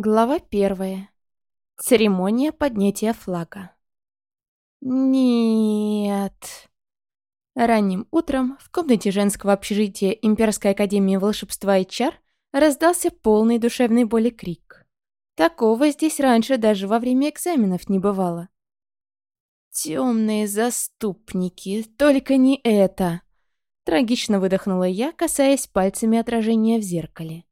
Глава первая. Церемония поднятия флага. Нет. Ранним утром в комнате женского общежития Имперской академии волшебства и чар раздался полный душевной боли крик. Такого здесь раньше даже во время экзаменов не бывало. Темные заступники, только не это. Трагично выдохнула я, касаясь пальцами отражения в зеркале.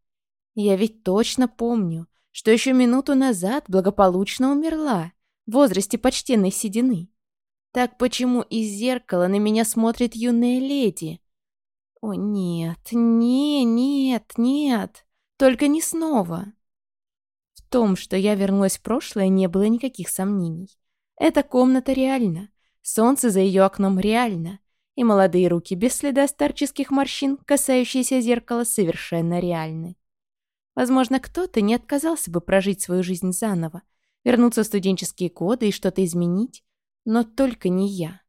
Я ведь точно помню, что еще минуту назад благополучно умерла, в возрасте почтенной седины. Так почему из зеркала на меня смотрит юная леди? О нет, не, нет, нет, только не снова. В том, что я вернулась в прошлое, не было никаких сомнений. Эта комната реальна, солнце за ее окном реально, и молодые руки без следа старческих морщин, касающиеся зеркала, совершенно реальны. Возможно, кто-то не отказался бы прожить свою жизнь заново, вернуться в студенческие годы и что-то изменить, но только не я.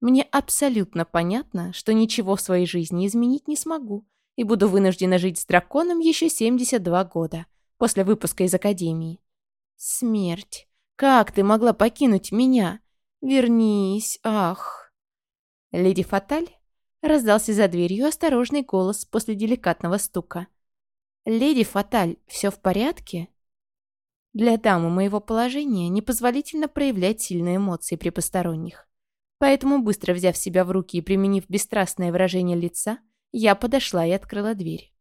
Мне абсолютно понятно, что ничего в своей жизни изменить не смогу и буду вынуждена жить с драконом еще 72 года после выпуска из академии. Смерть, как ты могла покинуть меня? Вернись, ах. Леди Фаталь раздался за дверью осторожный голос после деликатного стука. «Леди Фаталь, все в порядке?» Для дамы моего положения непозволительно проявлять сильные эмоции при посторонних. Поэтому, быстро взяв себя в руки и применив бесстрастное выражение лица, я подошла и открыла дверь.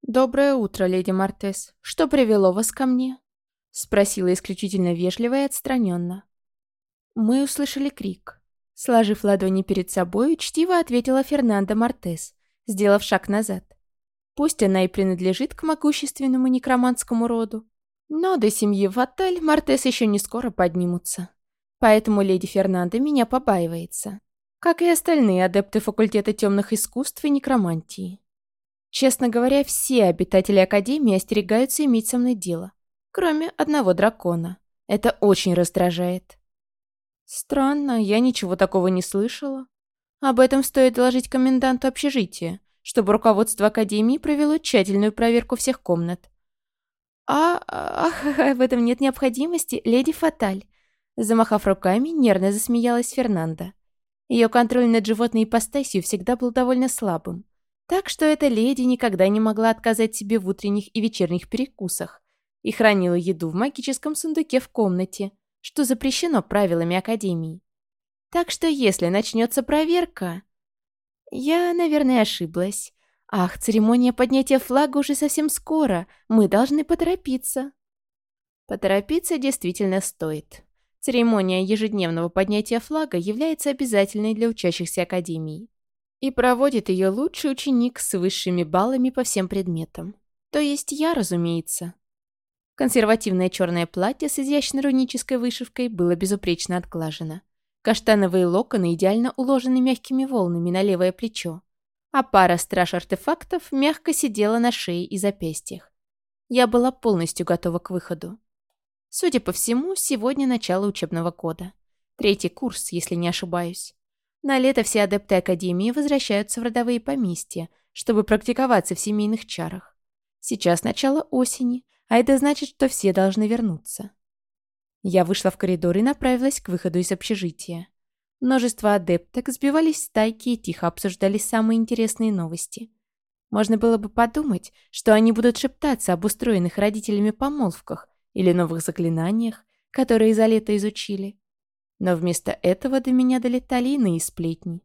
«Доброе утро, леди Мартес. Что привело вас ко мне?» Спросила исключительно вежливо и отстраненно. Мы услышали крик. Сложив ладони перед собой, учтиво ответила Фернандо Мартес, сделав шаг назад. Пусть она и принадлежит к могущественному некроманскому роду, но до семьи Ватталь Мартес еще не скоро поднимутся. Поэтому леди Фернандо меня побаивается. Как и остальные адепты факультета темных искусств и некромантии. Честно говоря, все обитатели Академии остерегаются иметь со мной дело. Кроме одного дракона. Это очень раздражает. Странно, я ничего такого не слышала. Об этом стоит доложить коменданту общежития, чтобы руководство Академии провело тщательную проверку всех комнат. «А, ах, в этом нет необходимости, леди Фаталь!» Замахав руками, нервно засмеялась Фернанда. Ее контроль над животной ипостасью всегда был довольно слабым. Так что эта леди никогда не могла отказать себе в утренних и вечерних перекусах и хранила еду в магическом сундуке в комнате, что запрещено правилами Академии. Так что если начнется проверка... Я, наверное, ошиблась. Ах, церемония поднятия флага уже совсем скоро. Мы должны поторопиться. Поторопиться действительно стоит. Церемония ежедневного поднятия флага является обязательной для учащихся Академии. И проводит ее лучший ученик с высшими баллами по всем предметам. То есть я, разумеется. Консервативное черное платье с изящной рунической вышивкой было безупречно отглажено. Каштановые локоны идеально уложены мягкими волнами на левое плечо, а пара страж-артефактов мягко сидела на шее и запястьях. Я была полностью готова к выходу. Судя по всему, сегодня начало учебного года. Третий курс, если не ошибаюсь. На лето все адепты Академии возвращаются в родовые поместья, чтобы практиковаться в семейных чарах. Сейчас начало осени, а это значит, что все должны вернуться. Я вышла в коридор и направилась к выходу из общежития. Множество адепток сбивались в стайки и тихо обсуждали самые интересные новости. Можно было бы подумать, что они будут шептаться об устроенных родителями помолвках или новых заклинаниях, которые за лето изучили. Но вместо этого до меня долетали иные сплетни.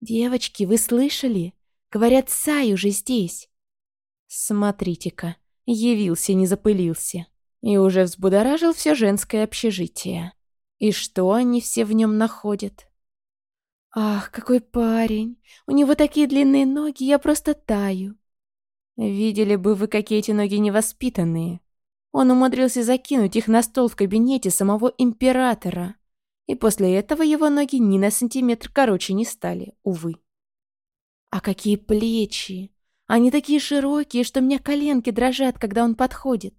«Девочки, вы слышали? Говорят, Сай уже здесь!» «Смотрите-ка, явился, не запылился!» И уже взбудоражил все женское общежитие. И что они все в нем находят? Ах, какой парень! У него такие длинные ноги, я просто таю. Видели бы вы, какие эти ноги невоспитанные. Он умудрился закинуть их на стол в кабинете самого императора. И после этого его ноги ни на сантиметр короче не стали, увы. А какие плечи! Они такие широкие, что мне коленки дрожат, когда он подходит.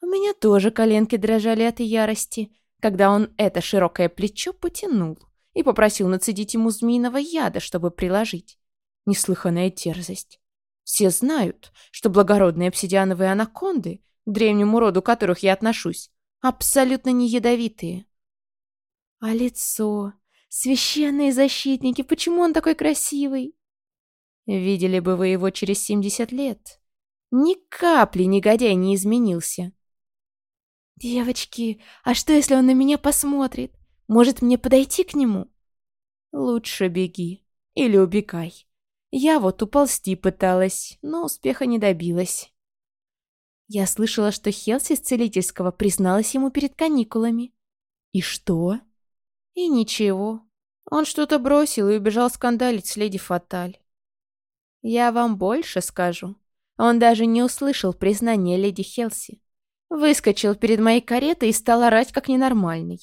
У меня тоже коленки дрожали от ярости, когда он это широкое плечо потянул и попросил нацедить ему змеиного яда, чтобы приложить. Неслыханная дерзость. Все знают, что благородные обсидиановые анаконды к древнему роду которых я отношусь, абсолютно не ядовитые. А лицо? Священные защитники, почему он такой красивый? Видели бы вы его через 70 лет. Ни капли негодяй не изменился. «Девочки, а что, если он на меня посмотрит? Может, мне подойти к нему?» «Лучше беги. Или убегай. Я вот уползти пыталась, но успеха не добилась». Я слышала, что Хелси из целительского призналась ему перед каникулами. «И что?» «И ничего. Он что-то бросил и убежал скандалить с леди Фаталь. Я вам больше скажу. Он даже не услышал признания леди Хелси. Выскочил перед моей каретой и стал орать как ненормальный.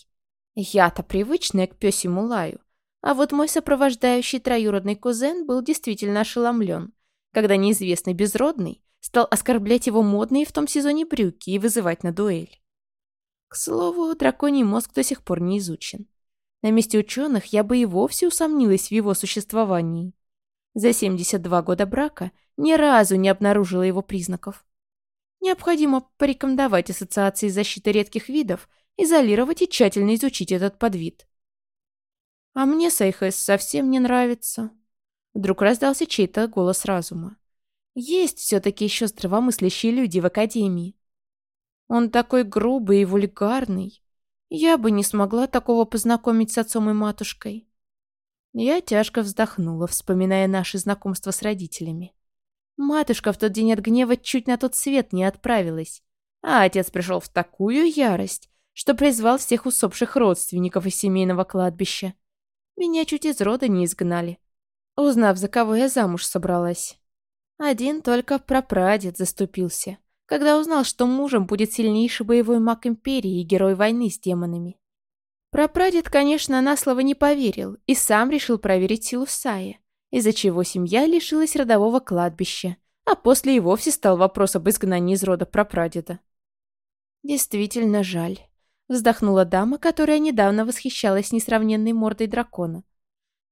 Я-то привычная к пёсему лаю. А вот мой сопровождающий троюродный кузен был действительно ошеломлен, когда неизвестный безродный стал оскорблять его модные в том сезоне брюки и вызывать на дуэль. К слову, драконий мозг до сих пор не изучен. На месте ученых я бы и вовсе усомнилась в его существовании. За 72 года брака ни разу не обнаружила его признаков. Необходимо порекомендовать Ассоциации защиты редких видов изолировать и тщательно изучить этот подвид. «А мне Сайхэс совсем не нравится». Вдруг раздался чей-то голос разума. «Есть все-таки еще здравомыслящие люди в Академии. Он такой грубый и вульгарный. Я бы не смогла такого познакомить с отцом и матушкой. Я тяжко вздохнула, вспоминая наши знакомства с родителями. Матушка в тот день от гнева чуть на тот свет не отправилась, а отец пришел в такую ярость, что призвал всех усопших родственников из семейного кладбища. Меня чуть из рода не изгнали, узнав, за кого я замуж собралась. Один только прапрадед заступился, когда узнал, что мужем будет сильнейший боевой маг Империи и герой войны с демонами. Прапрадед, конечно, на слово не поверил и сам решил проверить силу Сая, из-за чего семья лишилась родового кладбища, а после и вовсе стал вопрос об изгнании из рода прапрадеда. «Действительно жаль», — вздохнула дама, которая недавно восхищалась несравненной мордой дракона.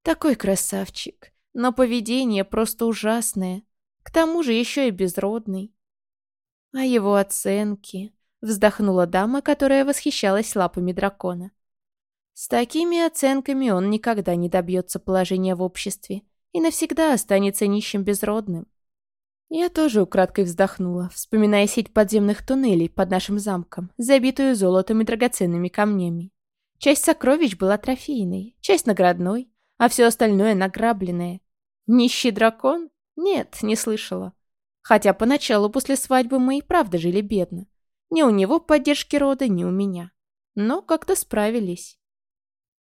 «Такой красавчик, но поведение просто ужасное, к тому же еще и безродный». «А его оценки...» — вздохнула дама, которая восхищалась лапами дракона. С такими оценками он никогда не добьется положения в обществе и навсегда останется нищим безродным. Я тоже украдкой вздохнула, вспоминая сеть подземных туннелей под нашим замком, забитую золотом и драгоценными камнями. Часть сокровищ была трофейной, часть наградной, а все остальное награбленное. Нищий дракон? Нет, не слышала. Хотя поначалу после свадьбы мы и правда жили бедно. Ни у него поддержки рода, ни у меня. Но как-то справились.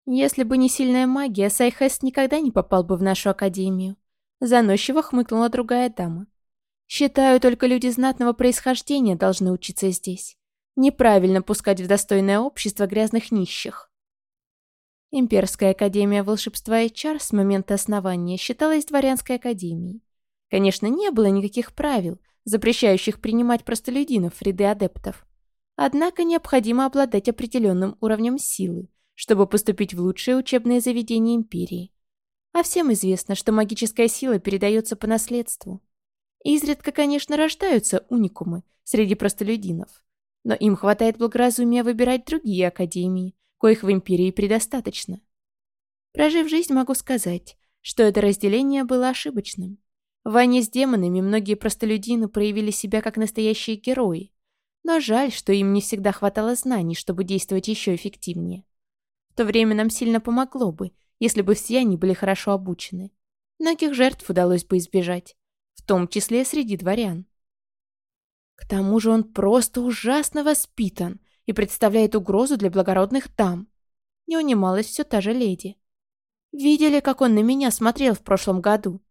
Если бы не сильная магия, Сайхэс никогда не попал бы в нашу академию. Заносчиво хмыкнула другая дама. Считаю, только люди знатного происхождения должны учиться здесь. Неправильно пускать в достойное общество грязных нищих. Имперская академия волшебства и чар с момента основания считалась дворянской академией. Конечно, не было никаких правил, запрещающих принимать простолюдинов в ряды адептов. Однако необходимо обладать определенным уровнем силы, чтобы поступить в лучшие учебные заведения Империи. А всем известно, что магическая сила передается по наследству. Изредка, конечно, рождаются уникумы среди простолюдинов, но им хватает благоразумия выбирать другие академии, коих в Империи предостаточно. Прожив жизнь, могу сказать, что это разделение было ошибочным. В войне с демонами многие простолюдины проявили себя как настоящие герои, но жаль, что им не всегда хватало знаний, чтобы действовать еще эффективнее. В то время нам сильно помогло бы, если бы все они были хорошо обучены. Многих жертв удалось бы избежать, в том числе среди дворян. К тому же он просто ужасно воспитан и представляет угрозу для благородных дам. Не унималась все та же леди. Видели, как он на меня смотрел в прошлом году?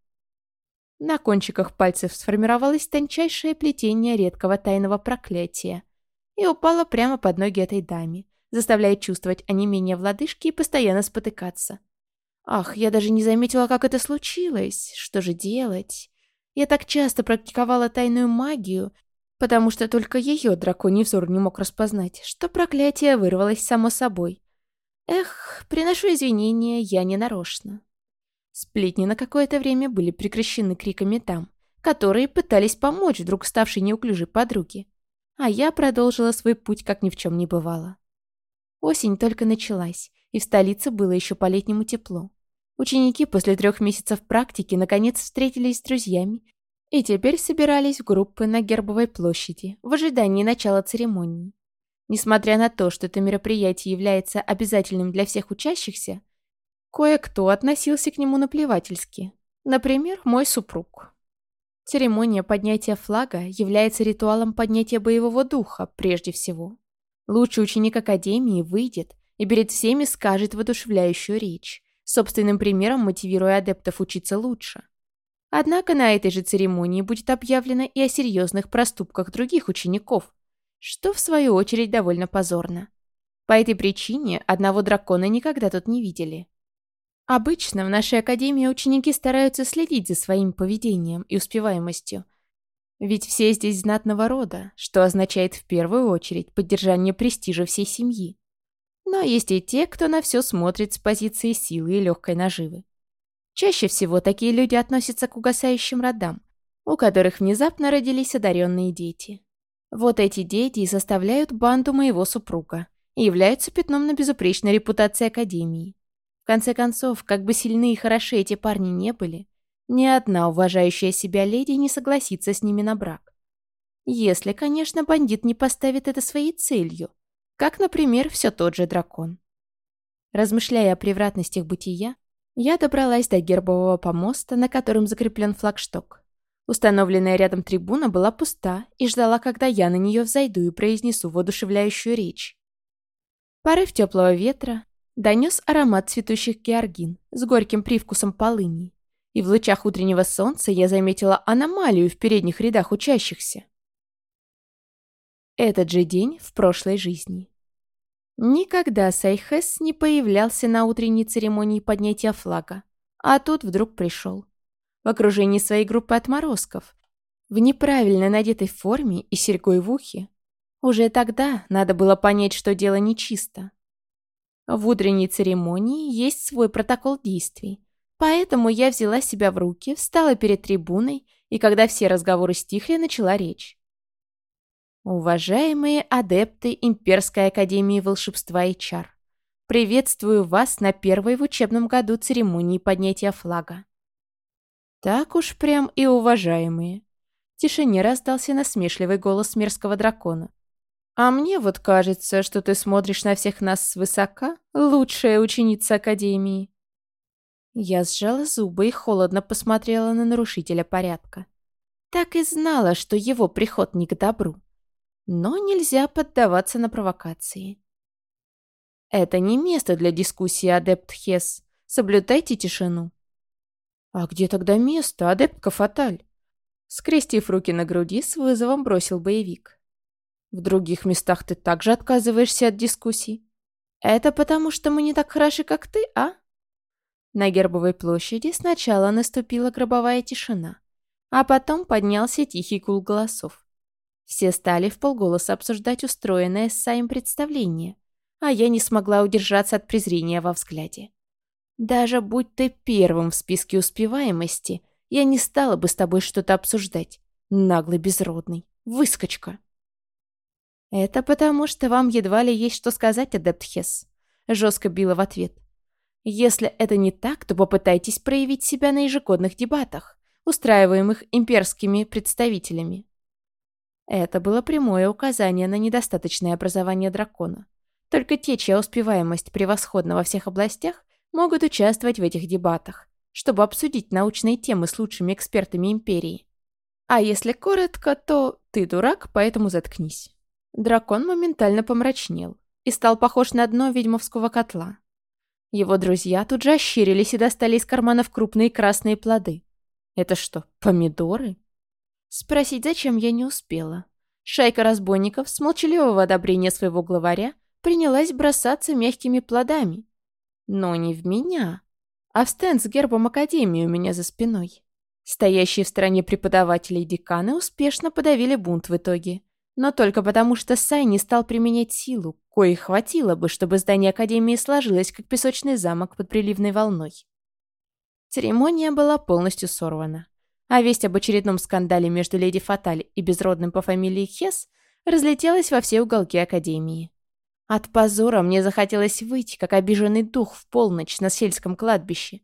На кончиках пальцев сформировалось тончайшее плетение редкого тайного проклятия и упало прямо под ноги этой даме, заставляя чувствовать онемение в лодыжке и постоянно спотыкаться. Ах, я даже не заметила, как это случилось. Что же делать? Я так часто практиковала тайную магию, потому что только ее драконий взор не мог распознать, что проклятие вырвалось само собой. Эх, приношу извинения, я не нарочно. Сплетни на какое-то время были прекращены криками там, которые пытались помочь вдруг ставшей неуклюжей подруге. а я продолжила свой путь, как ни в чем не бывало. Осень только началась, и в столице было еще по-летнему тепло. Ученики после трех месяцев практики наконец встретились с друзьями и теперь собирались в группы на Гербовой площади в ожидании начала церемонии. Несмотря на то, что это мероприятие является обязательным для всех учащихся, кое-кто относился к нему наплевательски. Например, мой супруг. Церемония поднятия флага является ритуалом поднятия боевого духа, прежде всего. Лучший ученик Академии выйдет и перед всеми скажет воодушевляющую речь, собственным примером мотивируя адептов учиться лучше. Однако на этой же церемонии будет объявлено и о серьезных проступках других учеников, что в свою очередь довольно позорно. По этой причине одного дракона никогда тут не видели. Обычно в нашей академии ученики стараются следить за своим поведением и успеваемостью. Ведь все здесь знатного рода, что означает в первую очередь поддержание престижа всей семьи. Но есть и те, кто на все смотрит с позиции силы и легкой наживы. Чаще всего такие люди относятся к угасающим родам, у которых внезапно родились одаренные дети. Вот эти дети и составляют банду моего супруга и являются пятном на безупречной репутации Академии. В конце концов, как бы сильны и хороши эти парни не были, ни одна уважающая себя леди не согласится с ними на брак. Если, конечно, бандит не поставит это своей целью, как, например, все тот же дракон. Размышляя о превратностях бытия, я добралась до гербового помоста, на котором закреплен флагшток. Установленная рядом трибуна была пуста и ждала, когда я на нее взойду и произнесу воодушевляющую речь. Порыв теплого ветра донес аромат цветущих георгин с горьким привкусом полыни, и в лучах утреннего солнца я заметила аномалию в передних рядах учащихся. Этот же день в прошлой жизни. Никогда Сайхес не появлялся на утренней церемонии поднятия флага, а тут вдруг пришел. В окружении своей группы отморозков, в неправильно надетой форме и серьгой в ухе. Уже тогда надо было понять, что дело нечисто. В утренней церемонии есть свой протокол действий, поэтому я взяла себя в руки, встала перед трибуной и, когда все разговоры стихли, начала речь. Уважаемые адепты Имперской Академии Волшебства и Чар, приветствую вас на первой в учебном году церемонии поднятия флага. Так уж прям и уважаемые. В тишине раздался насмешливый голос мерзкого дракона. А мне вот кажется, что ты смотришь на всех нас свысока, лучшая ученица Академии. Я сжала зубы и холодно посмотрела на нарушителя порядка. Так и знала, что его приход не к добру. Но нельзя поддаваться на провокации. Это не место для дискуссии, адепт Хес. Соблюдайте тишину. А где тогда место, адептка Фаталь? Скрестив руки на груди, с вызовом бросил боевик. В других местах ты также отказываешься от дискуссий. Это потому, что мы не так хороши, как ты, а? На Гербовой площади сначала наступила гробовая тишина, а потом поднялся тихий гул голосов. Все стали в полголоса обсуждать устроенное с Саем представление, а я не смогла удержаться от презрения во взгляде. Даже будь ты первым в списке успеваемости, я не стала бы с тобой что-то обсуждать. Наглый безродный. Выскочка. Это потому, что вам едва ли есть что сказать, адепт Хесс. Жестко била в ответ. Если это не так, то попытайтесь проявить себя на ежегодных дебатах, устраиваемых имперскими представителями. Это было прямое указание на недостаточное образование дракона. Только те, чья успеваемость превосходна во всех областях, могут участвовать в этих дебатах, чтобы обсудить научные темы с лучшими экспертами Империи. А если коротко, то ты дурак, поэтому заткнись. Дракон моментально помрачнел и стал похож на дно ведьмовского котла. Его друзья тут же ощерились и достали из карманов крупные красные плоды. Это что, помидоры? Спросить, зачем я не успела. Шайка разбойников с молчаливого одобрения своего главаря принялась бросаться мягкими плодами. Но не в меня, а в стенд с гербом Академии у меня за спиной. Стоящие в стороне преподаватели и деканы успешно подавили бунт в итоге. Но только потому, что Сай не стал применять силу, коей хватило бы, чтобы здание Академии сложилось, как песочный замок под приливной волной. Церемония была полностью сорвана а весть об очередном скандале между леди Фаталь и безродным по фамилии Хес разлетелась во все уголки Академии. От позора мне захотелось выйти, как обиженный дух в полночь на сельском кладбище.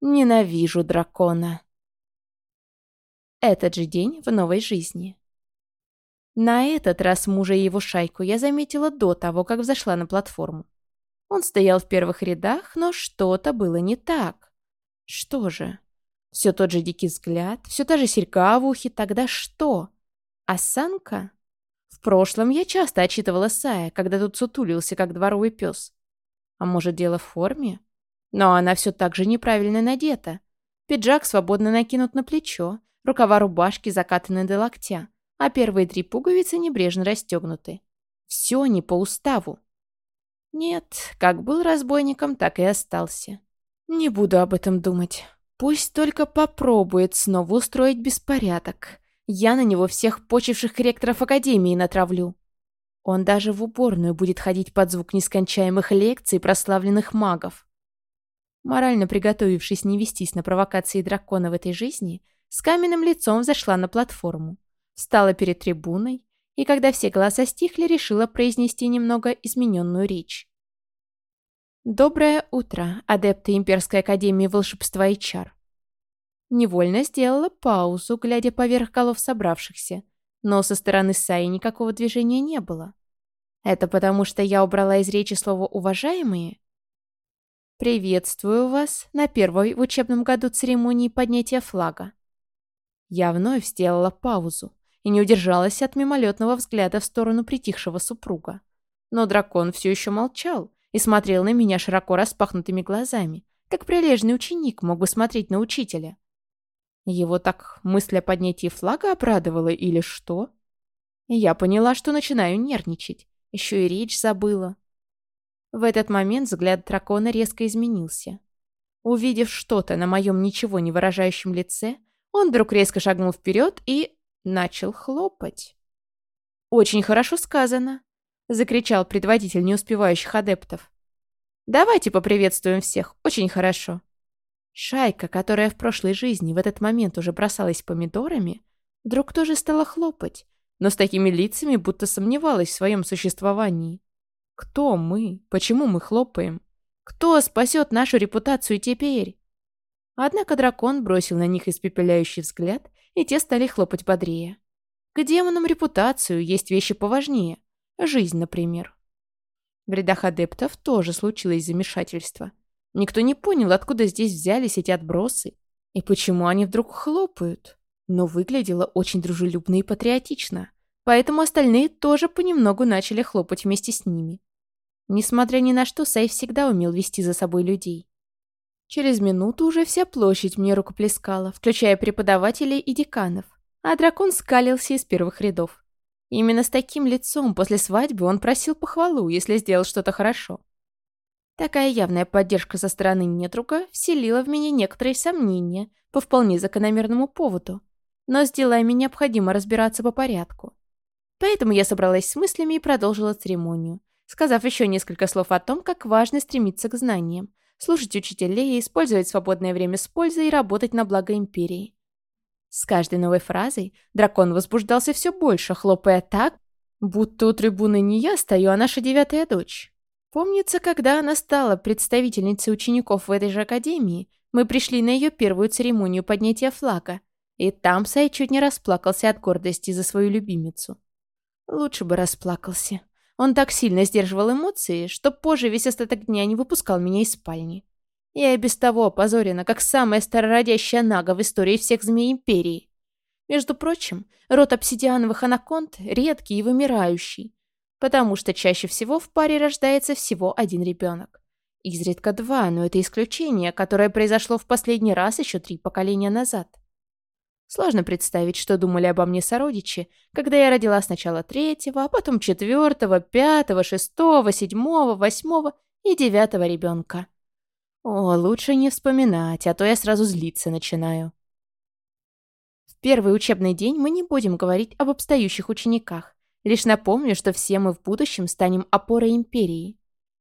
Ненавижу дракона. Этот же день в новой жизни. На этот раз мужа и его шайку я заметила до того, как взошла на платформу. Он стоял в первых рядах, но что-то было не так. Что же? Все тот же дикий взгляд, все та же серьга в ухе, тогда что? Осанка? В прошлом я часто отчитывала Сая, когда тут сутулился, как дворовый пес. А может, дело в форме? Но она все так же неправильно надета. Пиджак свободно накинут на плечо, рукава рубашки закатаны до локтя, а первые три пуговицы небрежно расстегнуты. Все не по уставу. Нет, как был разбойником, так и остался. Не буду об этом думать. Пусть только попробует снова устроить беспорядок. Я на него всех почивших ректоров Академии натравлю. Он даже в уборную будет ходить под звук нескончаемых лекций прославленных магов. Морально приготовившись не вестись на провокации дракона в этой жизни, с каменным лицом зашла на платформу, встала перед трибуной и, когда все голоса стихли, решила произнести немного измененную речь. «Доброе утро, адепты Имперской Академии Волшебства и Чар. Невольно сделала паузу, глядя поверх голов собравшихся, но со стороны Саи никакого движения не было. Это потому, что я убрала из речи слово «уважаемые»? «Приветствую вас на первой в учебном году церемонии поднятия флага». Я вновь сделала паузу и не удержалась от мимолетного взгляда в сторону притихшего супруга. Но дракон все еще молчал и смотрел на меня широко распахнутыми глазами, как прилежный ученик мог бы смотреть на учителя. Его так мысль о поднятии флага обрадовала или что? Я поняла, что начинаю нервничать. Еще и речь забыла. В этот момент взгляд дракона резко изменился. Увидев что-то на моем ничего не выражающем лице, он вдруг резко шагнул вперед и начал хлопать. «Очень хорошо сказано», — закричал предводитель неуспевающих адептов. «Давайте поприветствуем всех, очень хорошо». Шайка, которая в прошлой жизни в этот момент уже бросалась помидорами, вдруг тоже стала хлопать, но с такими лицами будто сомневалась в своем существовании. Кто мы? Почему мы хлопаем? Кто спасет нашу репутацию теперь? Однако дракон бросил на них испепеляющий взгляд, и те стали хлопать бодрее. К демонам репутацию есть вещи поважнее. Жизнь, например. В рядах адептов тоже случилось замешательство. Никто не понял, откуда здесь взялись эти отбросы и почему они вдруг хлопают. Но выглядело очень дружелюбно и патриотично, поэтому остальные тоже понемногу начали хлопать вместе с ними. Несмотря ни на что, Сай всегда умел вести за собой людей. Через минуту уже вся площадь мне рукоплескала, включая преподавателей и деканов, а дракон скалился из первых рядов. Именно с таким лицом после свадьбы он просил похвалу, если сделал что-то хорошо. Такая явная поддержка со стороны недруга вселила в меня некоторые сомнения по вполне закономерному поводу. Но с делами необходимо разбираться по порядку. Поэтому я собралась с мыслями и продолжила церемонию, сказав еще несколько слов о том, как важно стремиться к знаниям, слушать учителей, использовать свободное время с пользой и работать на благо Империи. С каждой новой фразой дракон возбуждался все больше, хлопая так, будто у трибуны не я стою, а наша девятая дочь. Помнится, когда она стала представительницей учеников в этой же академии, мы пришли на ее первую церемонию поднятия флага, и там Сай чуть не расплакался от гордости за свою любимицу. Лучше бы расплакался. Он так сильно сдерживал эмоции, что позже весь остаток дня не выпускал меня из спальни. Я и без того опозорена, как самая старородящая нага в истории всех змей Империи. Между прочим, род обсидиановых анаконд редкий и вымирающий, потому что чаще всего в паре рождается всего один ребенок. Изредка два, но это исключение, которое произошло в последний раз еще три поколения назад. Сложно представить, что думали обо мне сородичи, когда я родила сначала третьего, а потом четвертого, пятого, шестого, седьмого, восьмого и девятого ребенка. О, лучше не вспоминать, а то я сразу злиться начинаю. В первый учебный день мы не будем говорить об обстающих учениках. Лишь напомню, что все мы в будущем станем опорой империи.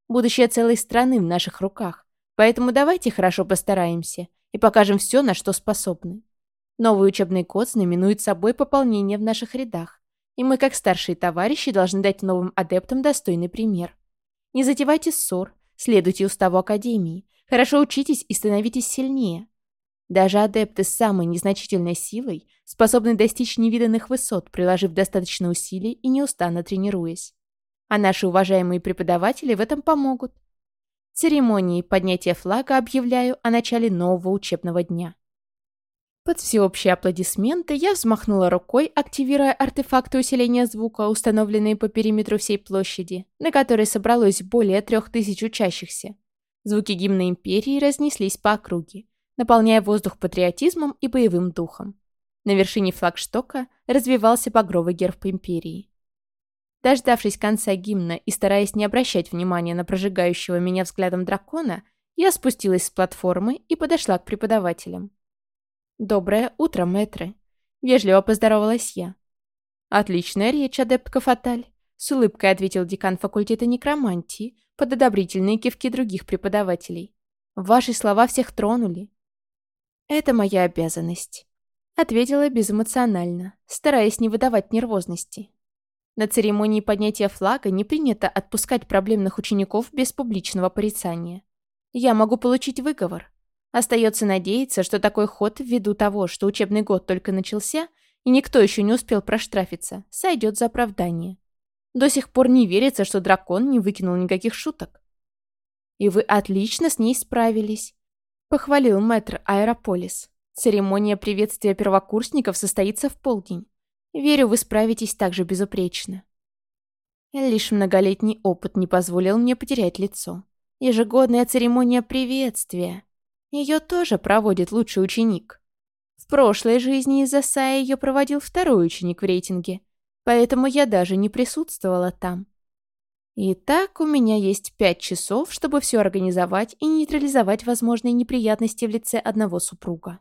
Будущее целой страны в наших руках. Поэтому давайте хорошо постараемся и покажем все, на что способны. Новый учебный год знаменует собой пополнение в наших рядах. И мы, как старшие товарищи, должны дать новым адептам достойный пример. Не затевайте ссор, следуйте уставу Академии, хорошо учитесь и становитесь сильнее. Даже адепты с самой незначительной силой способны достичь невиданных высот, приложив достаточно усилий и неустанно тренируясь. А наши уважаемые преподаватели в этом помогут. Церемонии поднятия флага объявляю о начале нового учебного дня. Под всеобщие аплодисменты я взмахнула рукой, активируя артефакты усиления звука, установленные по периметру всей площади, на которой собралось более трех тысяч учащихся. Звуки гимна Империи разнеслись по округе, наполняя воздух патриотизмом и боевым духом. На вершине флагштока развивался багровый герб Империи. Дождавшись конца гимна и стараясь не обращать внимания на прожигающего меня взглядом дракона, я спустилась с платформы и подошла к преподавателям. «Доброе утро, мэтры!» — вежливо поздоровалась я. «Отличная речь, адептка Фаталь!» — с улыбкой ответил декан факультета некромантии под одобрительные кивки других преподавателей. «Ваши слова всех тронули». «Это моя обязанность», — ответила безэмоционально, стараясь не выдавать нервозности. На церемонии поднятия флага не принято отпускать проблемных учеников без публичного порицания. Я могу получить выговор, Остается надеяться, что такой ход, ввиду того, что учебный год только начался, и никто еще не успел проштрафиться, сойдет за оправдание. До сих пор не верится, что дракон не выкинул никаких шуток. «И вы отлично с ней справились», — похвалил мэтр Аэрополис. «Церемония приветствия первокурсников состоится в полдень. Верю, вы справитесь так же безупречно». Лишь многолетний опыт не позволил мне потерять лицо. Ежегодная церемония приветствия. Ее тоже проводит лучший ученик. В прошлой жизни из-за Сая ее проводил второй ученик в рейтинге, поэтому я даже не присутствовала там. Итак, у меня есть пять часов, чтобы все организовать и нейтрализовать возможные неприятности в лице одного супруга.